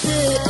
是。